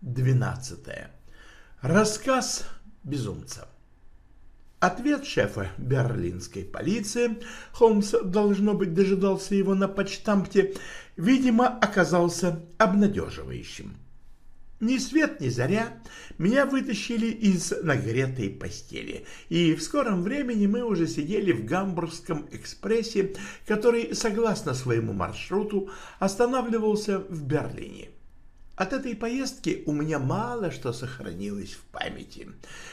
двенадцатая. Рассказ безумца. Ответ шефа берлинской полиции, Холмс, должно быть, дожидался его на почтамте, видимо, оказался обнадеживающим. Ни свет, ни заря меня вытащили из нагретой постели, и в скором времени мы уже сидели в Гамбургском экспрессе, который, согласно своему маршруту, останавливался в Берлине. От этой поездки у меня мало что сохранилось в памяти.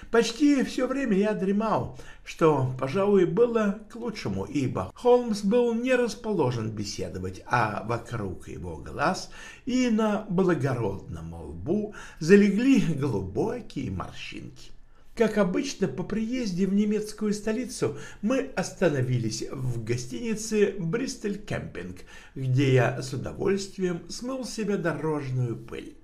Почти все время я дремал, что, пожалуй, было к лучшему, ибо Холмс был не расположен беседовать, а вокруг его глаз и на благородном лбу залегли глубокие морщинки. Как обычно, по приезде в немецкую столицу мы остановились в гостинице «Бристоль Кемпинг», где я с удовольствием смыл себе дорожную пыль.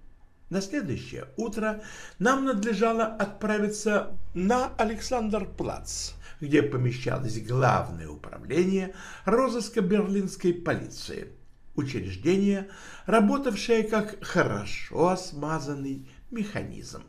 На следующее утро нам надлежало отправиться на Александр-Плац, где помещалось главное управление розыска берлинской полиции, учреждение, работавшее как хорошо смазанный механизм.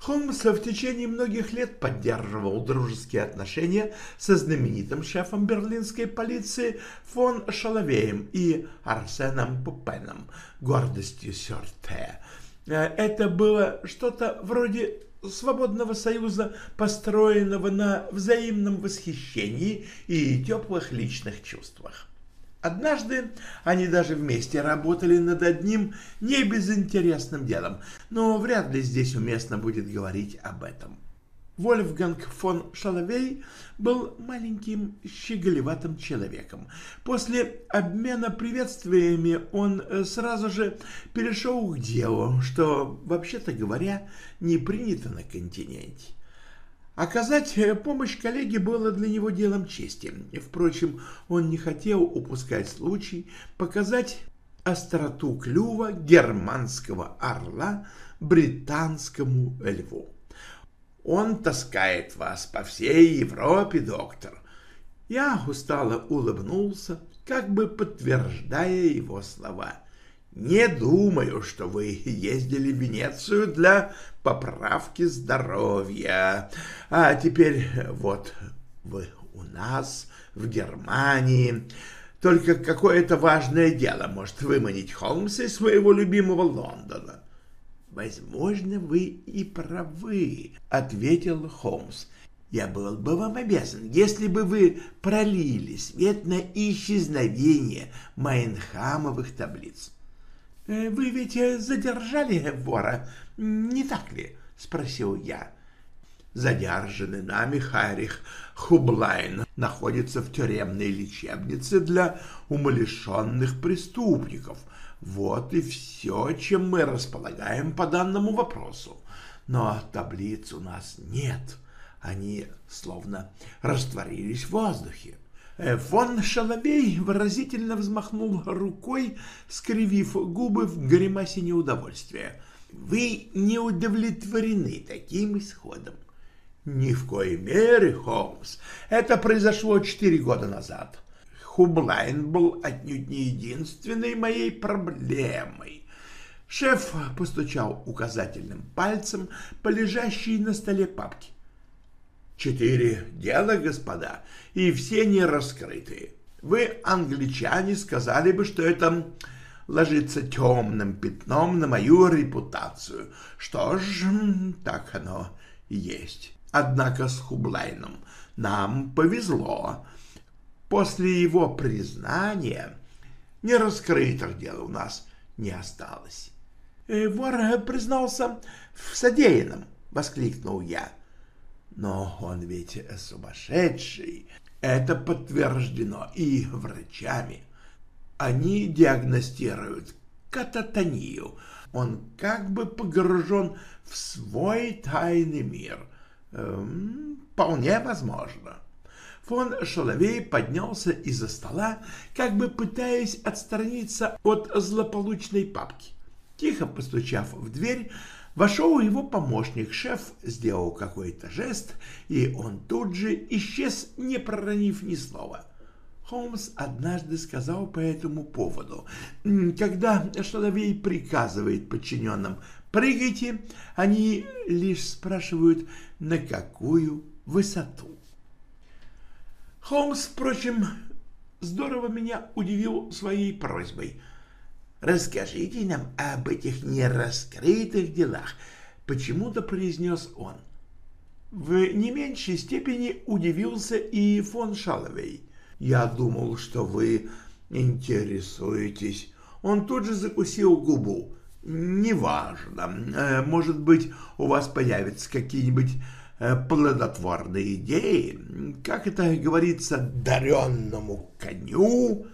Холмс в течение многих лет поддерживал дружеские отношения со знаменитым шефом берлинской полиции фон Шаловеем и Арсеном Пупеном, гордостью Сёрте. Это было что-то вроде свободного союза, построенного на взаимном восхищении и теплых личных чувствах. Однажды они даже вместе работали над одним небезынтересным делом, но вряд ли здесь уместно будет говорить об этом. Вольфганг фон Шаловей был маленьким щеголеватым человеком. После обмена приветствиями он сразу же перешел к делу, что, вообще-то говоря, не принято на континенте. Оказать э, помощь коллеге было для него делом чести. Впрочем, он не хотел упускать случай показать остроту клюва германского орла британскому льву. Он таскает вас по всей Европе, доктор. Я устало улыбнулся, как бы подтверждая его слова. Не думаю, что вы ездили в Венецию для поправки здоровья. А теперь вот вы у нас в Германии. Только какое-то важное дело может выманить Холмса из своего любимого Лондона. «Возможно, вы и правы», — ответил Холмс. «Я был бы вам обязан, если бы вы пролили свет на исчезновение Майнхамовых таблиц. Э, «Вы ведь э, задержали вора, не так ли?» — спросил я. Задержанный нами Харих Хублайн находится в тюремной лечебнице для умалишенных преступников. Вот и все, чем мы располагаем по данному вопросу. Но таблиц у нас нет. Они словно растворились в воздухе. Э, фон Шаловей выразительно взмахнул рукой, скривив губы в гримасе неудовольствия. «Вы не удовлетворены таким исходом?» «Ни в коей мере, Холмс. Это произошло четыре года назад. Хублайн был отнюдь не единственной моей проблемой». Шеф постучал указательным пальцем по лежащей на столе папке. Четыре дела, господа, и все не раскрытые. Вы, англичане, сказали бы, что это ложится темным пятном на мою репутацию. Что ж, так оно и есть. Однако с Хублайном нам повезло. После его признания нераскрытых дел у нас не осталось. «Э, «Вор признался в содеянном», — воскликнул я. Но он ведь сумасшедший. Это подтверждено и врачами. Они диагностируют кататонию, Он как бы погружен в свой тайный мир. Эм, вполне возможно. Фон Шаловей поднялся из-за стола, как бы пытаясь отстраниться от злополучной папки. Тихо постучав в дверь, вошел его помощник. Шеф сделал какой-то жест, и он тут же исчез, не проронив ни слова. Холмс однажды сказал по этому поводу, когда Шаловей приказывает подчиненным «прыгайте», они лишь спрашивают «на какую высоту?». Холмс, впрочем, здорово меня удивил своей просьбой. «Расскажите нам об этих нераскрытых делах», — почему-то произнес он. В не меньшей степени удивился и фон Шаловей. «Я думал, что вы интересуетесь». Он тут же закусил губу. «Неважно. Э, может быть, у вас появятся какие-нибудь Э, плодотворные идеи, как это говорится, даренному коню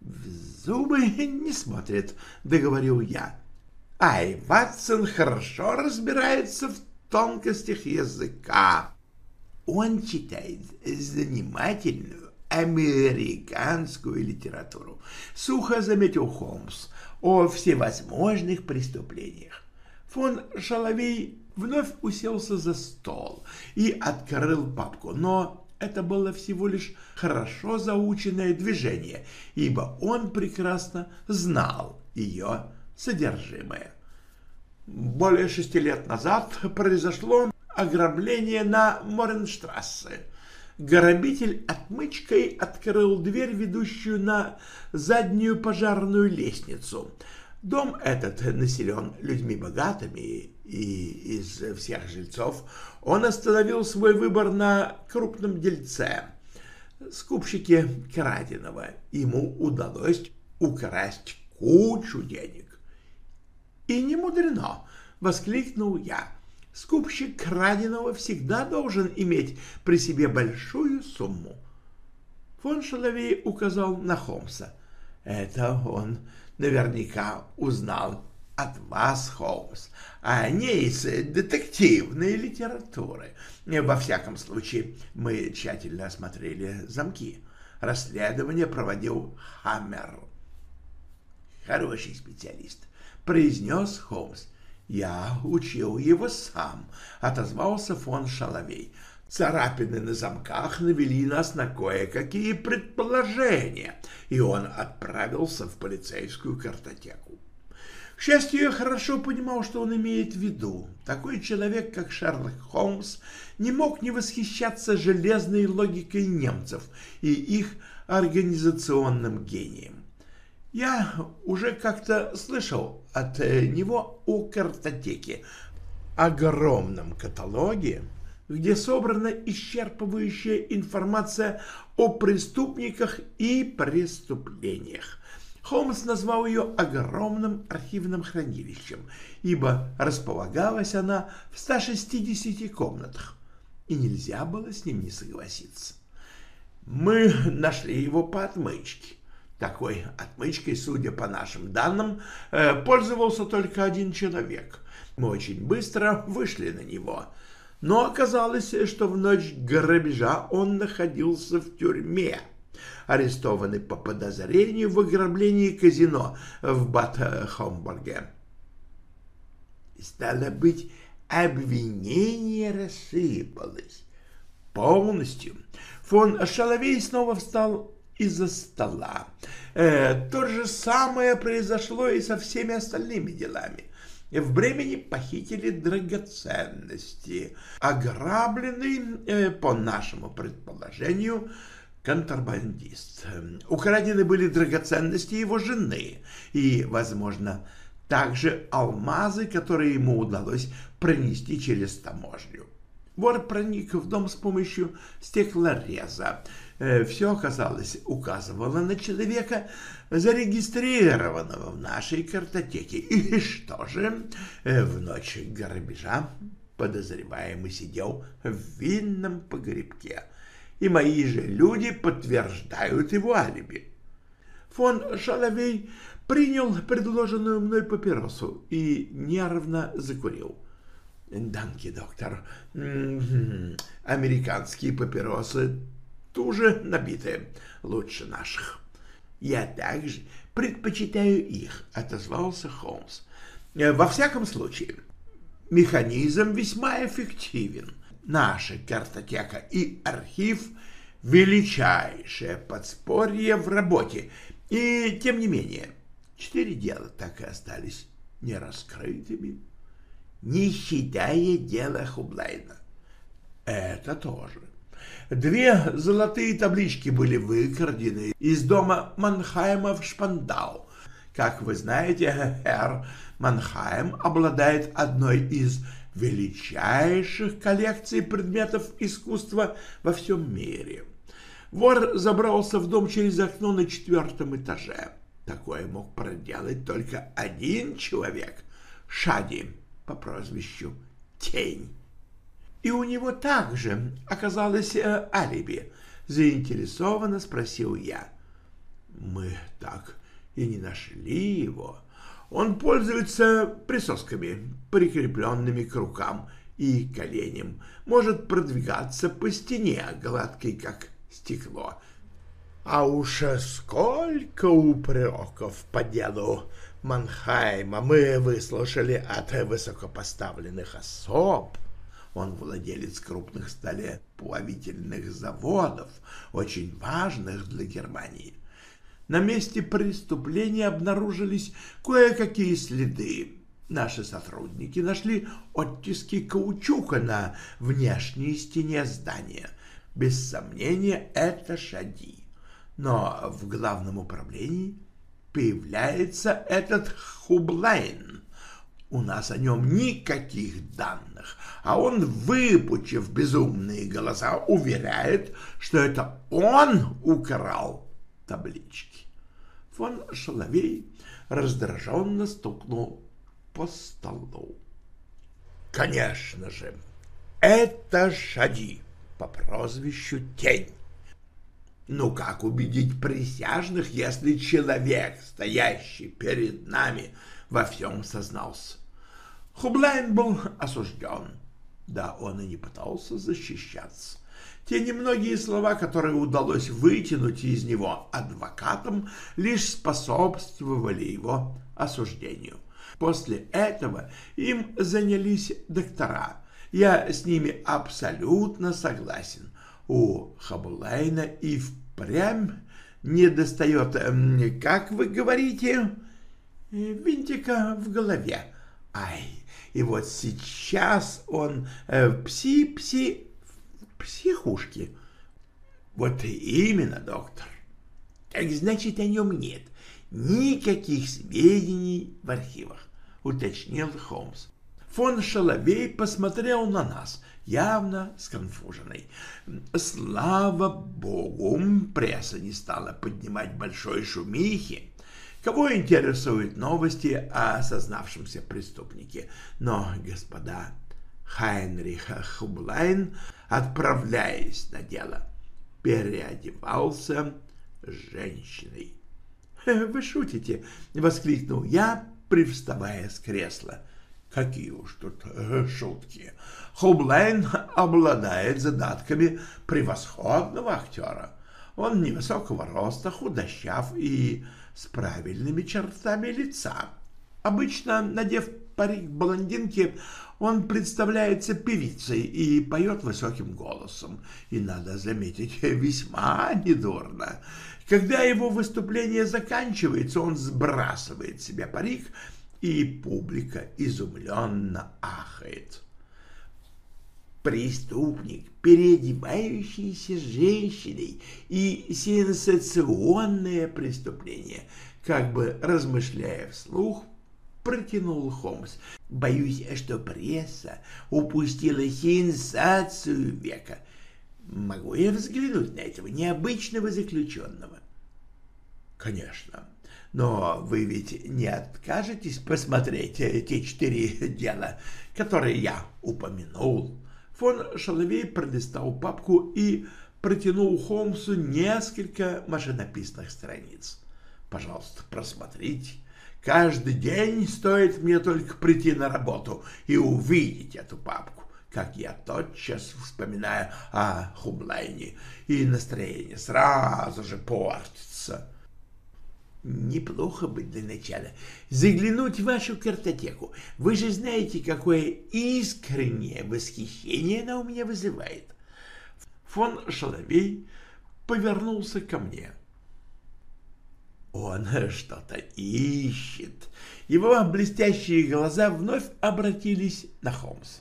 в зубы не смотрит, договорил я. Ай, Ватсон хорошо разбирается в тонкостях языка. Он читает занимательную американскую литературу. Сухо заметил Холмс о всевозможных преступлениях. Фон Шаловей вновь уселся за стол и открыл папку, но это было всего лишь хорошо заученное движение, ибо он прекрасно знал ее содержимое. Более шести лет назад произошло ограбление на Моренштрассе. Грабитель отмычкой открыл дверь, ведущую на заднюю пожарную лестницу. Дом этот населен людьми богатыми и из всех жильцов он остановил свой выбор на крупном дельце, скупщике краденого. Ему удалось украсть кучу денег. И не мудрено, воскликнул я. Скупщик краденого всегда должен иметь при себе большую сумму. Фон Шаловей указал на Холмса. Это он наверняка узнал от вас, Холмс, а не из детективной литературы. Во всяком случае, мы тщательно осмотрели замки. Расследование проводил Хаммер. Хороший специалист, произнес Холмс. Я учил его сам, отозвался фон Шаловей. Царапины на замках навели нас на кое-какие предположения, и он отправился в полицейскую картотеку. К счастью, я хорошо понимал, что он имеет в виду. Такой человек, как Шерлок Холмс, не мог не восхищаться железной логикой немцев и их организационным гением. Я уже как-то слышал от э, него о картотеке, огромном каталоге, где собрана исчерпывающая информация о преступниках и преступлениях. Холмс назвал ее огромным архивным хранилищем, ибо располагалась она в 160 комнатах, и нельзя было с ним не согласиться. Мы нашли его по отмычке. Такой отмычкой, судя по нашим данным, э, пользовался только один человек. Мы очень быстро вышли на него, но оказалось, что в ночь грабежа он находился в тюрьме арестованы по подозрению в ограблении казино в Бат-Хомбурге. Стало быть, обвинение рассыпалось полностью. Фон Шаловей снова встал из-за стола. Э, то же самое произошло и со всеми остальными делами. В Бремени похитили драгоценности. Ограбленный, э, по нашему предположению, контрабандист. Украдены были драгоценности его жены и, возможно, также алмазы, которые ему удалось пронести через таможню. Вор проник в дом с помощью стеклореза. Э, Все, оказалось, указывало на человека, зарегистрированного в нашей картотеке. И что же, э, в ночь грабежа подозреваемый сидел в винном погребке – и мои же люди подтверждают его алиби. Фон Шаловей принял предложенную мной папиросу и нервно закурил. «Данки, доктор. Американские папиросы туже набитые, лучше наших». «Я также предпочитаю их», — отозвался Холмс. «Во всяком случае, механизм весьма эффективен. Наша картотека и архив — величайшее подспорье в работе. И, тем не менее, четыре дела так и остались нераскрытыми, не считая дела Хублайна. Это тоже. Две золотые таблички были выкрадены из дома Манхайма в Шпандау. Как вы знаете, Herr Манхайм обладает одной из величайших коллекций предметов искусства во всем мире. Вор забрался в дом через окно на четвертом этаже. Такое мог проделать только один человек — Шади по прозвищу Тень. И у него также оказалось э, алиби. Заинтересованно спросил я. Мы так и не нашли его. Он пользуется присосками, прикрепленными к рукам и коленям, может продвигаться по стене, гладкой, как стекло. А уж сколько упреков по делу Манхайма мы выслушали от высокопоставленных особ. Он владелец крупных сталеплавительных заводов, очень важных для Германии. На месте преступления обнаружились кое-какие следы. Наши сотрудники нашли оттиски каучука на внешней стене здания. Без сомнения, это шади. Но в главном управлении появляется этот Хублайн. У нас о нем никаких данных, а он, выпучив безумные голоса, уверяет, что это он украл таблички. Фон Шаловей раздраженно стукнул по столу. Конечно же, это Шади по прозвищу Тень. Ну как убедить присяжных, если человек, стоящий перед нами, во всем сознался? Хублайн был осужден. Да, он и не пытался защищаться. Те немногие слова, которые удалось вытянуть из него адвокатам, лишь способствовали его осуждению. После этого им занялись доктора. Я с ними абсолютно согласен. У Хублайна и впрямь не достает, эм, как вы говорите, винтика в голове. Ай, и вот сейчас он пси-пси психушки. Вот именно, доктор. Так значит, о нем нет никаких сведений в архивах, уточнил Холмс. Фон Шалобей посмотрел на нас, явно сконфуженный. Слава богу, пресса не стала поднимать большой шумихи. Кого интересуют новости о осознавшемся преступнике? Но, господа, Хайнриха Хублайн, отправляясь на дело, переодевался женщиной. «Вы шутите!» — воскликнул я, привставая с кресла. Какие уж тут э, шутки. Хублайн обладает задатками превосходного актера. Он невысокого роста, худощав и с правильными чертами лица. Обычно, надев парик блондинки, он представляется певицей и поет высоким голосом. И, надо заметить, весьма недурно. Когда его выступление заканчивается, он сбрасывает себе парик и публика изумленно ахает. Преступник, переодевающийся женщиной и сенсационное преступление, как бы размышляя вслух, протянул Холмс. Боюсь, что пресса упустила сенсацию века. Могу я взглянуть на этого необычного заключенного? Конечно. Но вы ведь не откажетесь посмотреть те четыре дела, которые я упомянул? Фон Шаловей пролистал папку и протянул Холмсу несколько машинописных страниц. Пожалуйста, просмотрите. Каждый день стоит мне только прийти на работу и увидеть эту папку, как я тотчас вспоминаю о Хублайне, и настроение сразу же портится. Неплохо бы для начала заглянуть в вашу картотеку. Вы же знаете, какое искреннее восхищение она у меня вызывает. Фон Шаловей повернулся ко мне. Он что-то ищет. Его блестящие глаза вновь обратились на Холмс.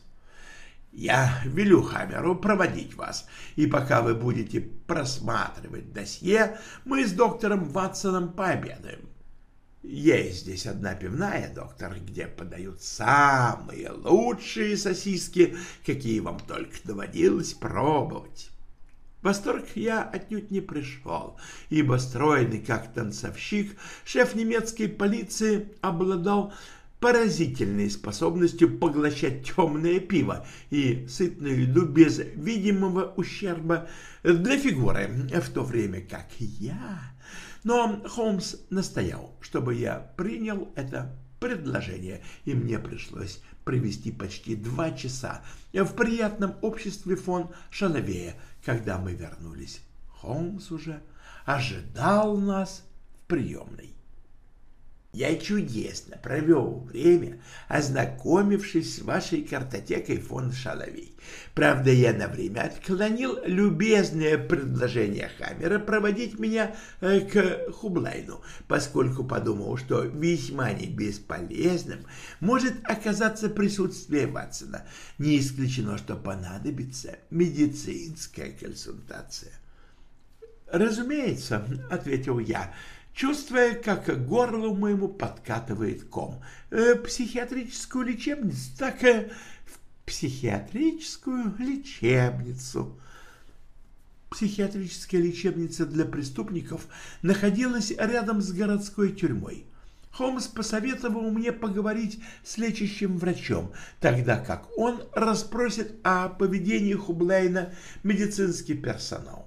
Я велю Хамеру проводить вас, и пока вы будете просматривать досье, мы с доктором Ватсоном пообедаем. Есть здесь одна пивная, доктор, где подают самые лучшие сосиски, какие вам только доводилось пробовать восторг я отнюдь не пришел, ибо стройный как танцовщик, шеф немецкой полиции обладал поразительной способностью поглощать темное пиво и сытную еду без видимого ущерба для фигуры, в то время как я... Но Холмс настоял, чтобы я принял это предложение, и мне пришлось провести почти два часа в приятном обществе фон Шановея, когда мы вернулись, Холмс уже ожидал нас в приемной. Я чудесно провел время, ознакомившись с вашей картотекой фон Шаловей. Правда, я на время отклонил любезное предложение Хаммера проводить меня э, к Хублайну, поскольку подумал, что весьма не бесполезным может оказаться присутствие Ватсона. Не исключено, что понадобится медицинская консультация. «Разумеется», — ответил я, — чувствуя, как к горлу моему подкатывает ком. Э, психиатрическую лечебницу, так э, в психиатрическую лечебницу. Психиатрическая лечебница для преступников находилась рядом с городской тюрьмой. Холмс посоветовал мне поговорить с лечащим врачом, тогда как он расспросит о поведении Хублайна медицинский персонал.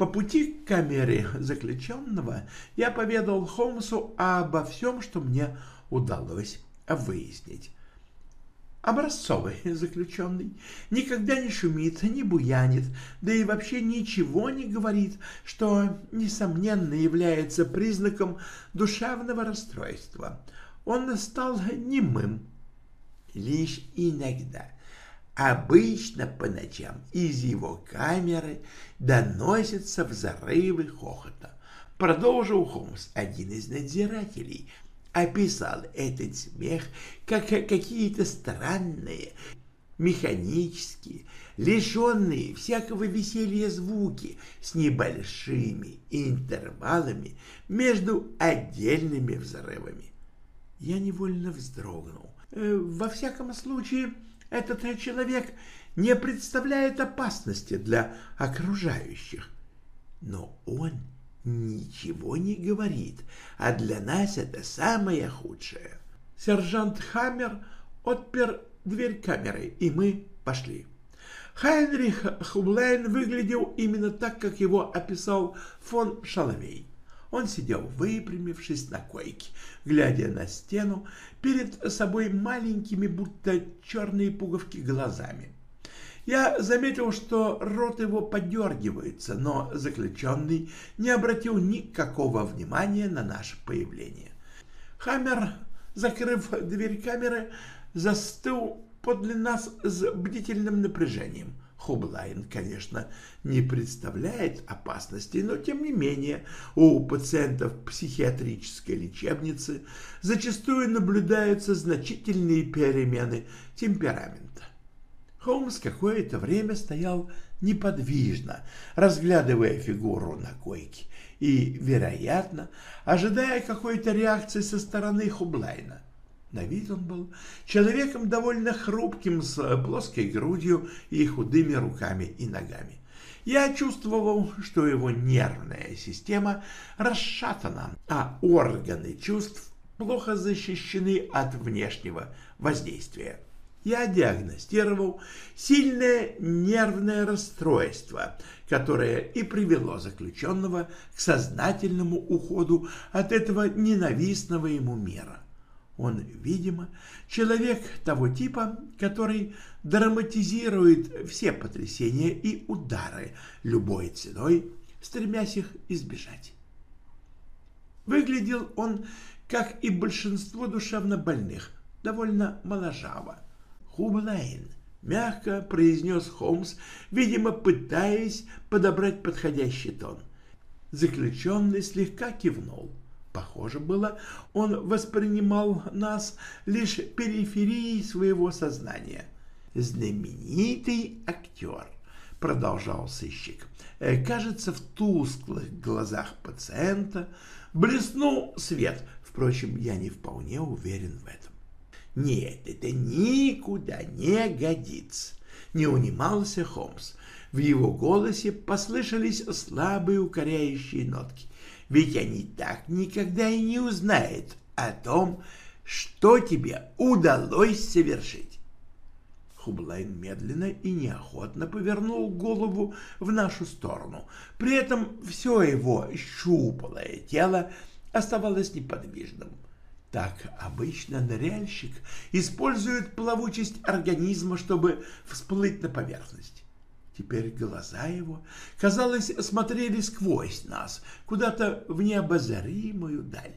По пути к камере заключенного я поведал Холмсу обо всем, что мне удалось выяснить. Образцовый заключенный никогда не шумит, не буянит, да и вообще ничего не говорит, что, несомненно, является признаком душевного расстройства. Он стал немым. Лишь иногда – Обычно по ночам из его камеры доносятся взрывы хохота. Продолжил Холмс, один из надзирателей, описал этот смех как какие-то странные, механические, лишенные всякого веселья звуки с небольшими интервалами между отдельными взрывами. Я невольно вздрогнул. Э, во всяком случае, этот человек не представляет опасности для окружающих. Но он ничего не говорит, а для нас это самое худшее. Сержант Хаммер отпер дверь камеры, и мы пошли. Хайнрих Хублайн выглядел именно так, как его описал фон Шаловей. Он сидел выпрямившись на койке, глядя на стену, перед собой маленькими, будто черные пуговки глазами. Я заметил, что рот его подергивается, но заключенный не обратил никакого внимания на наше появление. Хаммер, закрыв дверь камеры, застыл подле нас с бдительным напряжением — Хублайн, конечно, не представляет опасности, но тем не менее у пациентов психиатрической лечебницы зачастую наблюдаются значительные перемены темперамента. Холмс какое-то время стоял неподвижно, разглядывая фигуру на койке и, вероятно, ожидая какой-то реакции со стороны Хублайна. На вид он был человеком довольно хрупким, с плоской грудью и худыми руками и ногами. Я чувствовал, что его нервная система расшатана, а органы чувств плохо защищены от внешнего воздействия. я диагностировал сильное нервное расстройство, которое и привело заключенного к сознательному уходу от этого ненавистного ему мира. Он, видимо, человек того типа, который драматизирует все потрясения и удары любой ценой, стремясь их избежать. Выглядел он, как и большинство душевно больных, довольно моложаво. Хублайн, мягко произнес Холмс, видимо, пытаясь подобрать подходящий тон. Заключенный слегка кивнул. Похоже было, он воспринимал нас лишь периферией своего сознания. «Знаменитый актер», — продолжал сыщик, — «кажется, в тусклых глазах пациента блеснул свет. Впрочем, я не вполне уверен в этом». «Нет, это никуда не годится», — не унимался Холмс. В его голосе послышались слабые укоряющие нотки ведь они так никогда и не узнают о том, что тебе удалось совершить. Хублайн медленно и неохотно повернул голову в нашу сторону. При этом все его щупалое тело оставалось неподвижным. Так обычно ныряльщик использует плавучесть организма, чтобы всплыть на поверхность. Теперь глаза его, казалось, смотрели сквозь нас, куда-то в необозримую даль.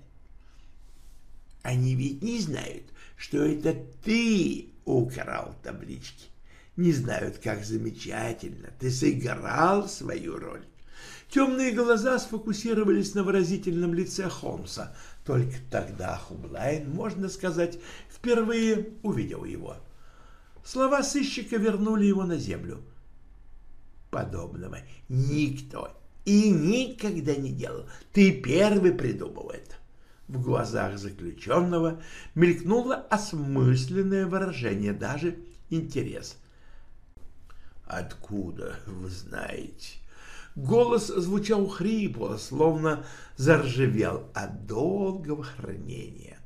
Они ведь не знают, что это ты украл таблички. Не знают, как замечательно ты сыграл свою роль. Темные глаза сфокусировались на выразительном лице Холмса. Только тогда Хублайн, можно сказать, впервые увидел его. Слова сыщика вернули его на землю — подобного никто и никогда не делал. Ты первый придумал это. В глазах заключенного мелькнуло осмысленное выражение, даже интерес. «Откуда вы знаете?» Голос звучал хрипло, словно заржавел от долгого хранения.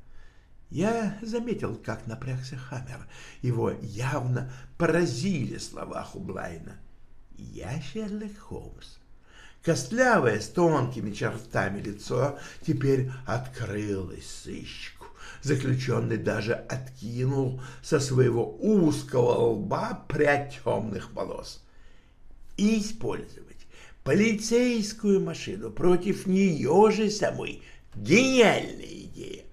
Я заметил, как напрягся Хаммер. Его явно поразили слова Хублайна. Я Шерлок Холмс. Костлявое, с тонкими чертами лицо теперь открылось сыщику. Заключенный даже откинул со своего узкого лба прядь темных волос. Использовать полицейскую машину против нее же самой — гениальная идея.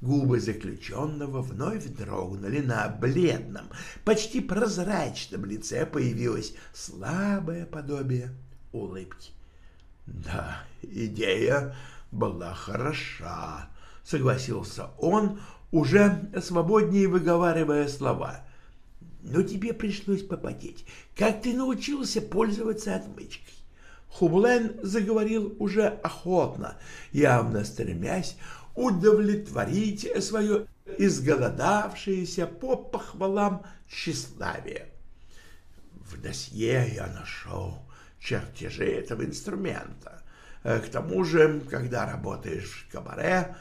Губы заключенного вновь дрогнули на бледном, почти прозрачном лице появилось слабое подобие улыбки. «Да, идея была хороша», — согласился он, уже свободнее выговаривая слова. «Но тебе пришлось попотеть. Как ты научился пользоваться отмычкой?» Хублен заговорил уже охотно, явно стремясь удовлетворить свое изголодавшееся по похвалам тщеславие. В досье я нашел чертежи этого инструмента. К тому же, когда работаешь в кабаре,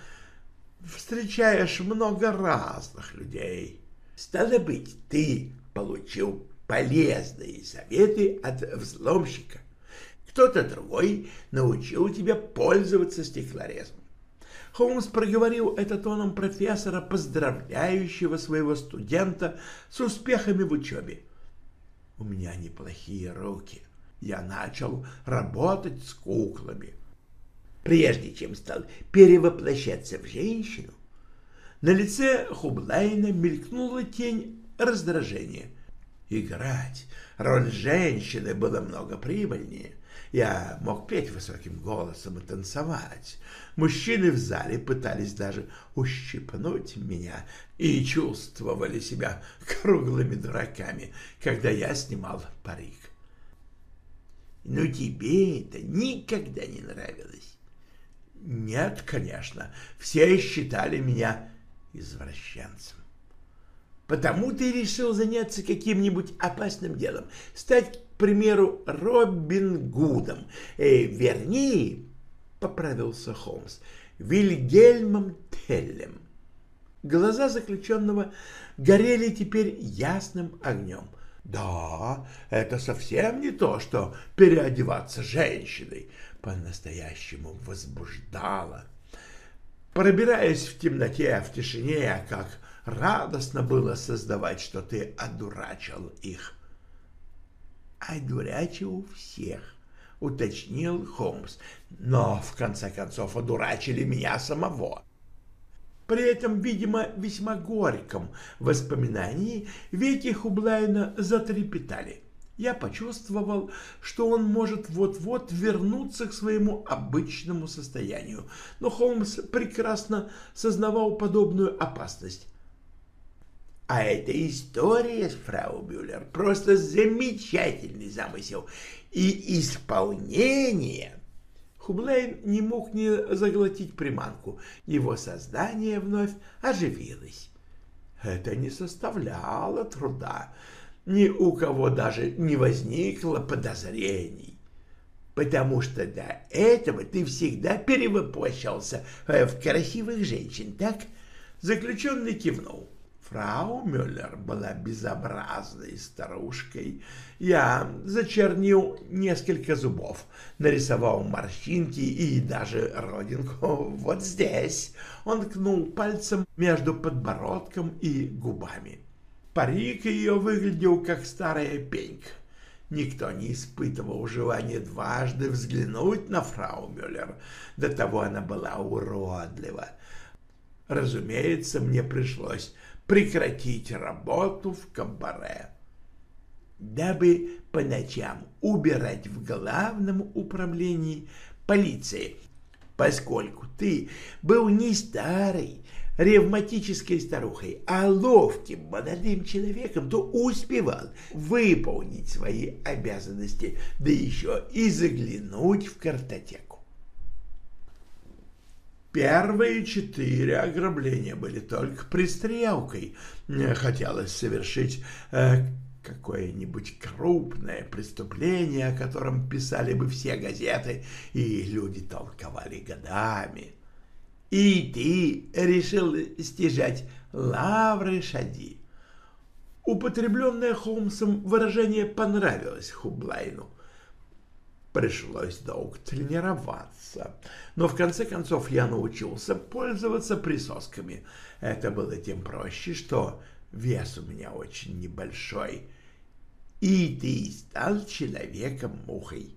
встречаешь много разных людей. Стало быть, ты получил полезные советы от взломщика. Кто-то другой научил тебя пользоваться стеклорезом. Холмс проговорил это тоном профессора, поздравляющего своего студента с успехами в учебе. «У меня неплохие руки. Я начал работать с куклами. Прежде чем стал перевоплощаться в женщину, на лице Хублайна мелькнула тень раздражения. Играть роль женщины было много прибыльнее. Я мог петь высоким голосом и танцевать. Мужчины в зале пытались даже ущипнуть меня и чувствовали себя круглыми дураками, когда я снимал парик. Но тебе это никогда не нравилось. Нет, конечно, все считали меня извращенцем. Потому ты решил заняться каким-нибудь опасным делом, стать примеру, Робин Гудом, э, вернее, — поправился Холмс, — Вильгельмом Теллем. Глаза заключенного горели теперь ясным огнем. Да, это совсем не то, что переодеваться женщиной по-настоящему возбуждало. Пробираясь в темноте, в тишине, как радостно было создавать, что ты одурачил их. Одурачил всех, уточнил Холмс, но в конце концов одурачили меня самого. При этом, видимо, весьма горьком воспоминании веки Хублайна затрепетали. Я почувствовал, что он может вот-вот вернуться к своему обычному состоянию, но Холмс прекрасно сознавал подобную опасность. А эта история с фрау Бюллер просто замечательный замысел. И исполнение Хублейн не мог не заглотить приманку. Его создание вновь оживилось. Это не составляло труда. Ни у кого даже не возникло подозрений. Потому что до этого ты всегда перевоплощался в красивых женщин, так? Заключенный кивнул. Фрау Мюллер была безобразной старушкой. Я зачернил несколько зубов, нарисовал морщинки и даже родинку вот здесь. Он ткнул пальцем между подбородком и губами. Парик ее выглядел как старая пенька. Никто не испытывал желания дважды взглянуть на фрау Мюллер. До того она была уродлива. Разумеется, мне пришлось прекратить работу в кабаре, дабы по ночам убирать в главном управлении полиции, поскольку ты был не старый, ревматической старухой, а ловким молодым человеком, то успевал выполнить свои обязанности, да еще и заглянуть в картотеку. Первые четыре ограбления были только пристрелкой. Хотелось совершить э, какое-нибудь крупное преступление, о котором писали бы все газеты, и люди толковали годами. И ты решил стяжать лавры Шади. Употребленное Холмсом выражение понравилось Хублайну. Пришлось долго тренироваться, но в конце концов я научился пользоваться присосками. Это было тем проще, что вес у меня очень небольшой. И ты стал человеком-мухой.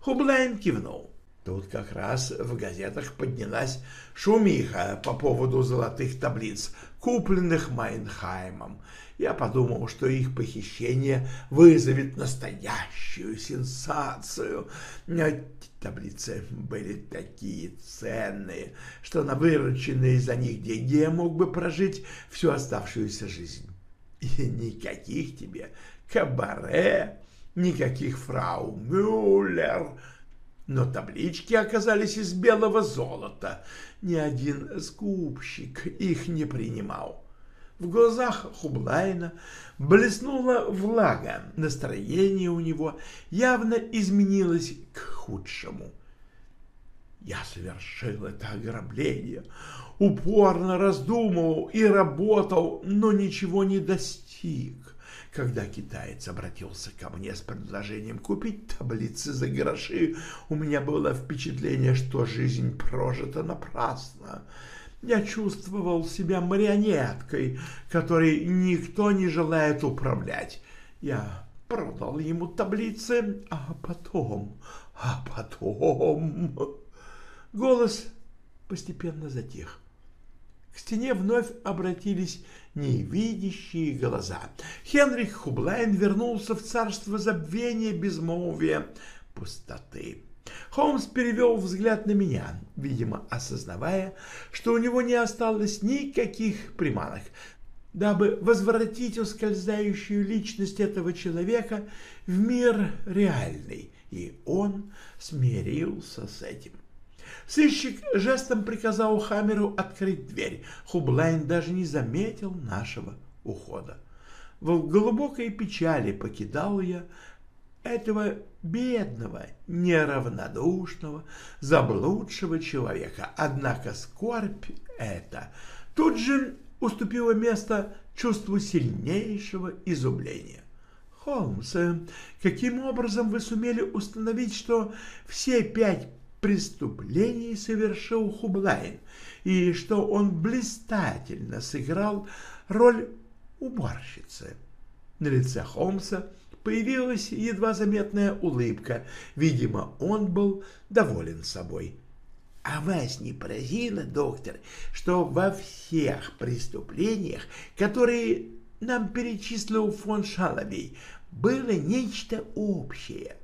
Хублайн кивнул. Тут как раз в газетах поднялась шумиха по поводу золотых таблиц, купленных Майнхаймом. Я подумал, что их похищение вызовет настоящую сенсацию. Таблицы были такие ценные, что на вырученные за них деньги я мог бы прожить всю оставшуюся жизнь. И никаких тебе кабаре, никаких фрау Мюллер — но таблички оказались из белого золота. Ни один скупщик их не принимал. В глазах Хублайна блеснула влага, настроение у него явно изменилось к худшему. Я совершил это ограбление, упорно раздумывал и работал, но ничего не достиг. Когда китаец обратился ко мне с предложением купить таблицы за гроши, у меня было впечатление, что жизнь прожита напрасно. Я чувствовал себя марионеткой, которой никто не желает управлять. Я продал ему таблицы, а потом, а потом... Голос постепенно затих. К стене вновь обратились невидящие глаза. Хенрих Хублайн вернулся в царство забвения, безмолвия, пустоты. Холмс перевел взгляд на меня, видимо, осознавая, что у него не осталось никаких приманок, дабы возвратить ускользающую личность этого человека в мир реальный, и он смирился с этим. Сыщик жестом приказал Хамеру открыть дверь. Хублайн даже не заметил нашего ухода. В глубокой печали покидал я этого бедного, неравнодушного, заблудшего человека. Однако скорбь эта тут же уступило место чувству сильнейшего изумления. Холмс, каким образом вы сумели установить, что все пять преступлений совершил Хублайн, и что он блистательно сыграл роль уборщицы? На лице Холмса появилась едва заметная улыбка. Видимо, он был доволен собой. А вас не поразило, доктор, что во всех преступлениях, которые нам перечислил фон Шаловей, было нечто общее?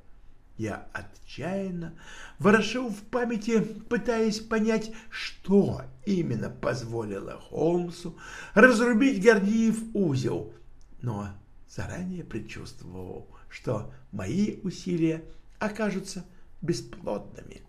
Я отчаянно ворошил в памяти, пытаясь понять, что именно позволило Холмсу разрубить Гордиев узел, но заранее предчувствовал, что мои усилия окажутся бесплодными.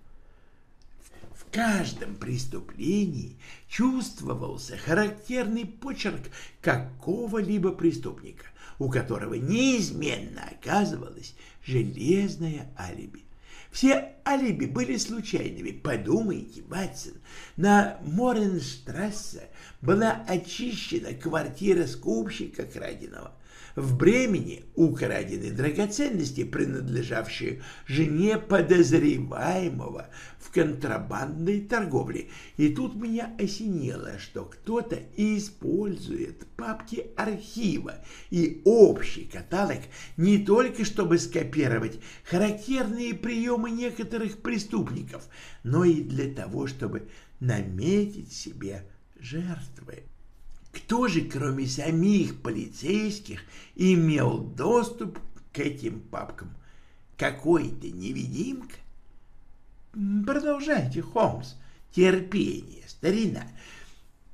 В каждом преступлении чувствовался характерный почерк какого-либо преступника, у которого неизменно оказывалось железное алиби. Все алиби были случайными. Подумайте, Ватсон, на Моренштрассе была очищена квартира скупщика краденого. В Бремени украдены драгоценности, принадлежавшие жене подозреваемого в контрабандной торговле. И тут меня осенило, что кто-то использует папки архива и общий каталог не только чтобы скопировать характерные приемы некоторых преступников, но и для того, чтобы наметить себе жертвы. Кто же, кроме самих полицейских, имел доступ к этим папкам? Какой-то невидимка? Продолжайте, Холмс. Терпение, старина.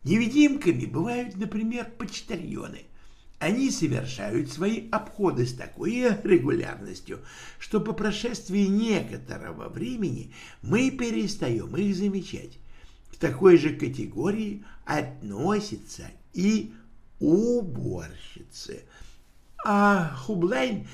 Невидимками бывают, например, почтальоны. Они совершают свои обходы с такой регулярностью, что по прошествии некоторого времени мы перестаем их замечать. К такой же категории относится и уборщицы. А Хублайн,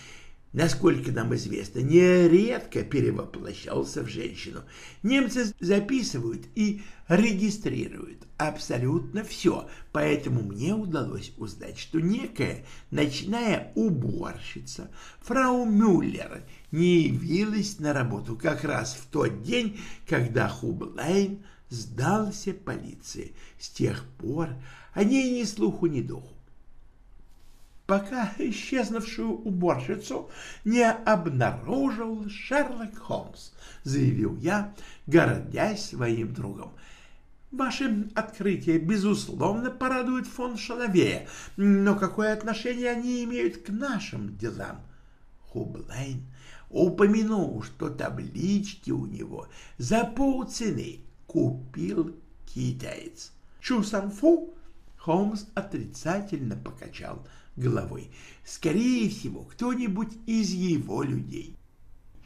насколько нам известно, нередко перевоплощался в женщину. Немцы записывают и регистрируют абсолютно все, поэтому мне удалось узнать, что некая ночная уборщица, фрау Мюллер, не явилась на работу как раз в тот день, когда Хублайн сдался полиции. С тех пор о ней ни слуху, ни духу. Пока исчезнувшую уборщицу не обнаружил Шерлок Холмс, заявил я, гордясь своим другом. Ваши открытия, безусловно, порадуют фон Шаловея, но какое отношение они имеют к нашим делам? Хублайн упомянул, что таблички у него за полцены купил китаец. Чу Санфу Холмс отрицательно покачал головой. Скорее всего, кто-нибудь из его людей.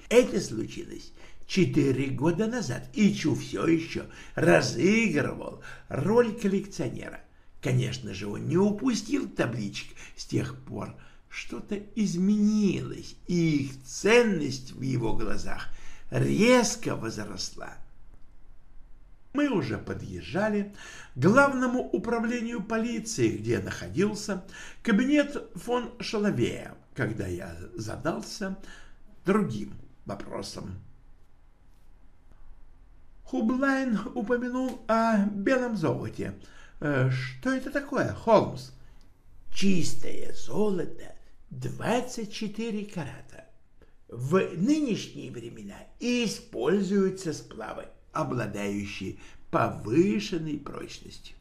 Это случилось четыре года назад, и Чу все еще разыгрывал роль коллекционера. Конечно же, он не упустил табличек с тех пор. Что-то изменилось, и их ценность в его глазах резко возросла мы уже подъезжали к главному управлению полиции, где находился кабинет фон Шаловея, когда я задался другим вопросом. Хублайн упомянул о белом золоте. Э, что это такое, Холмс? Чистое золото 24 карата. В нынешние времена используются сплавы обладающие повышенной прочностью.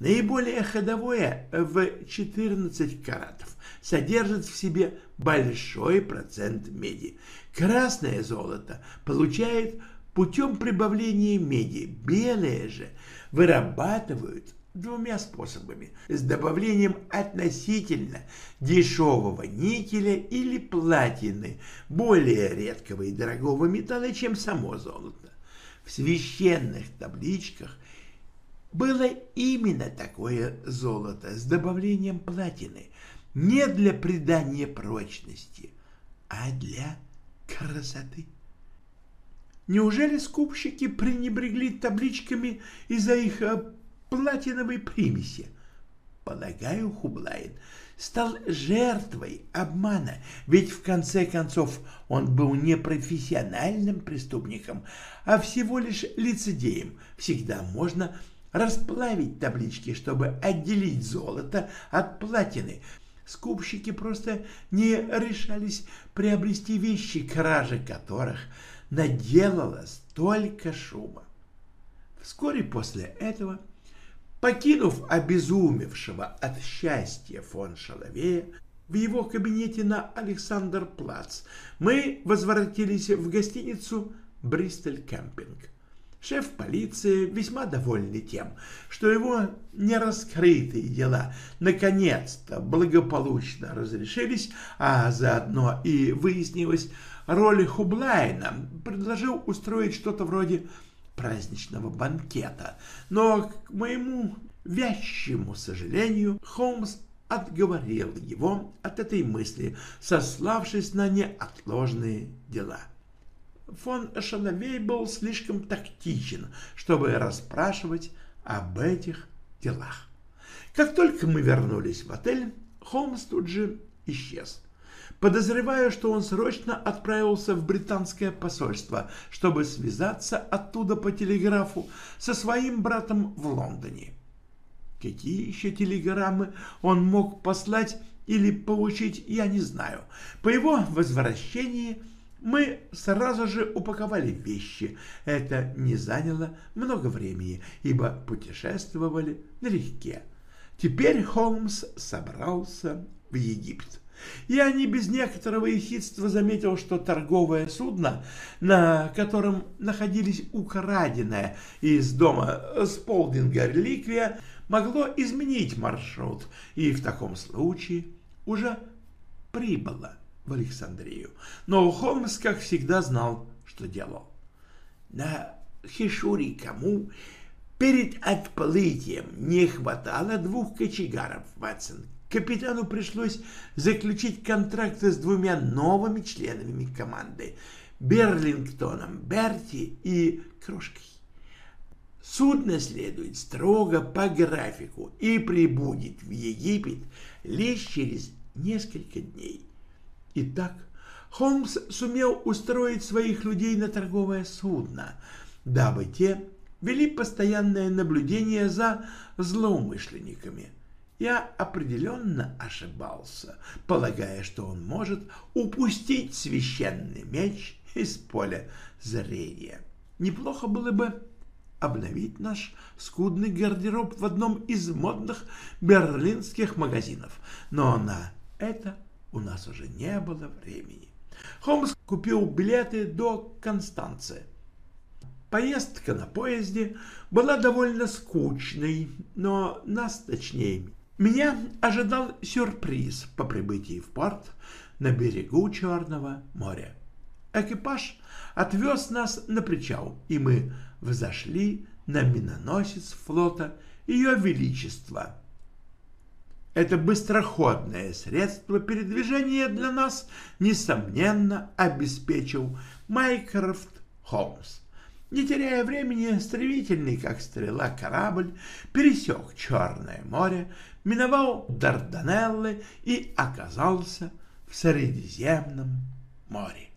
Наиболее ходовое в 14 каратов содержит в себе большой процент меди. Красное золото получает путем прибавления меди, белое же вырабатывают двумя способами – с добавлением относительно дешевого никеля или платины, более редкого и дорогого металла, чем само золото в священных табличках было именно такое золото с добавлением платины, не для придания прочности, а для красоты. Неужели скупщики пренебрегли табличками из-за их э, платиновой примеси. Полагаю, Хублайн стал жертвой обмана, ведь в конце концов он был не профессиональным преступником, а всего лишь лицедеем. Всегда можно расплавить таблички, чтобы отделить золото от платины. Скупщики просто не решались приобрести вещи, кражи которых наделала столько шума. Вскоре после этого Покинув обезумевшего от счастья фон Шаловея в его кабинете на Александр-Плац, мы возвратились в гостиницу «Бристоль Кемпинг». Шеф полиции весьма довольный тем, что его нераскрытые дела наконец-то благополучно разрешились, а заодно и выяснилась роль Хублайна, предложил устроить что-то вроде праздничного банкета, но, к моему вящему сожалению, Холмс отговорил его от этой мысли, сославшись на неотложные дела. Фон Шаловей был слишком тактичен, чтобы расспрашивать об этих делах. Как только мы вернулись в отель, Холмс тут же исчез подозревая, что он срочно отправился в британское посольство, чтобы связаться оттуда по телеграфу со своим братом в Лондоне. Какие еще телеграммы он мог послать или получить, я не знаю. По его возвращении мы сразу же упаковали вещи. Это не заняло много времени, ибо путешествовали налегке. Теперь Холмс собрался в Египет. Я не без некоторого ехидства заметил, что торговое судно, на котором находились украденная из дома Сполдинга реликвия, могло изменить маршрут и в таком случае уже прибыло в Александрию. Но Холмс, как всегда, знал, что делал. На Хишури кому перед отплытием не хватало двух кочегаров, Ватсон, капитану пришлось заключить контракты с двумя новыми членами команды – Берлингтоном Берти и Крошкой. Судно следует строго по графику и прибудет в Египет лишь через несколько дней. Итак, Холмс сумел устроить своих людей на торговое судно, дабы те вели постоянное наблюдение за злоумышленниками – я определенно ошибался, полагая, что он может упустить священный меч из поля зрения. Неплохо было бы обновить наш скудный гардероб в одном из модных берлинских магазинов, но на это у нас уже не было времени. Холмс купил билеты до Констанции. Поездка на поезде была довольно скучной, но нас, точнее, меня ожидал сюрприз по прибытии в порт на берегу Черного моря. Экипаж отвез нас на причал, и мы взошли на миноносец флота Ее Величества. Это быстроходное средство передвижения для нас, несомненно, обеспечил Майкрофт Холмс. Не теряя времени, стремительный, как стрела, корабль пересек Черное море, миновал Дарданеллы и оказался в Средиземном море.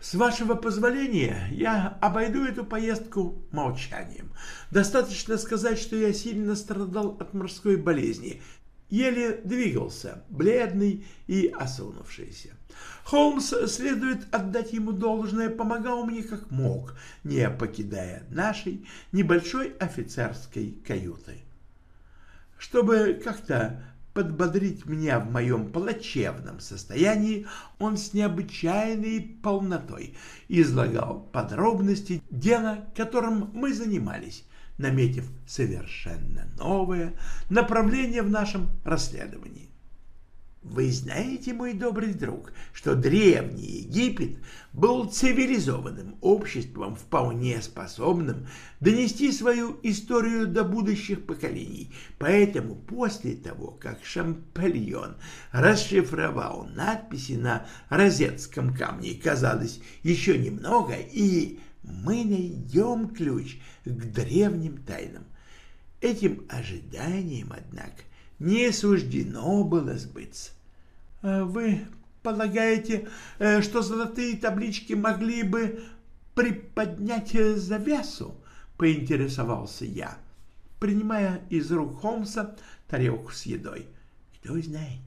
С вашего позволения я обойду эту поездку молчанием. Достаточно сказать, что я сильно страдал от морской болезни, еле двигался, бледный и осунувшийся. Холмс, следует отдать ему должное, помогал мне как мог, не покидая нашей небольшой офицерской каюты чтобы как-то подбодрить меня в моем плачевном состоянии, он с необычайной полнотой излагал подробности дела, которым мы занимались, наметив совершенно новое направление в нашем расследовании. Вы знаете, мой добрый друг, что Древний Египет был цивилизованным обществом, вполне способным донести свою историю до будущих поколений. Поэтому после того, как Шампальон расшифровал надписи на розетском камне, казалось, еще немного, и мы найдем ключ к древним тайнам. Этим ожиданием, однако, не суждено было сбыться. А «Вы полагаете, э, что золотые таблички могли бы приподнять завесу?» — поинтересовался я, принимая из рук Холмса тарелку с едой. «Кто знает,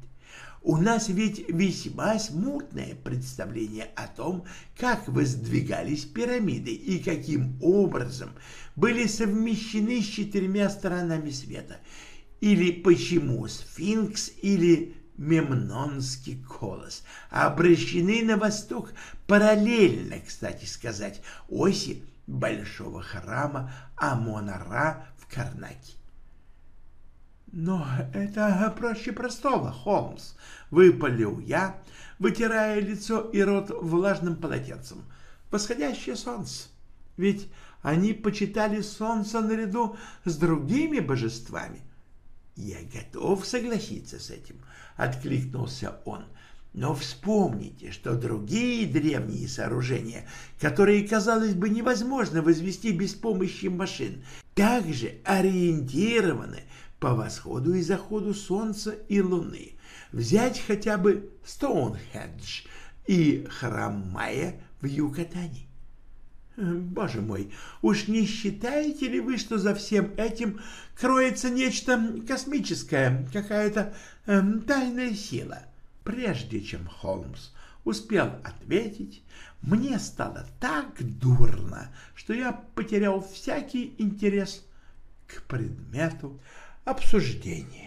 у нас ведь весьма смутное представление о том, как воздвигались пирамиды и каким образом были совмещены с четырьмя сторонами света, или почему сфинкс или мемнонский колос обращены на восток параллельно, кстати сказать, оси большого храма Амона-Ра в Карнаке. «Но это проще простого, Холмс», — выпалил я, вытирая лицо и рот влажным полотенцем. «Восходящее солнце. Ведь они почитали солнце наряду с другими божествами». «Я готов согласиться с этим», — откликнулся он. «Но вспомните, что другие древние сооружения, которые, казалось бы, невозможно возвести без помощи машин, также ориентированы по восходу и заходу Солнца и Луны. Взять хотя бы Стоунхедж и храм Майя в Юкатане. Боже мой, уж не считаете ли вы, что за всем этим кроется нечто космическое, какая-то э, тайная сила? Прежде чем Холмс успел ответить, мне стало так дурно, что я потерял всякий интерес к предмету обсуждения.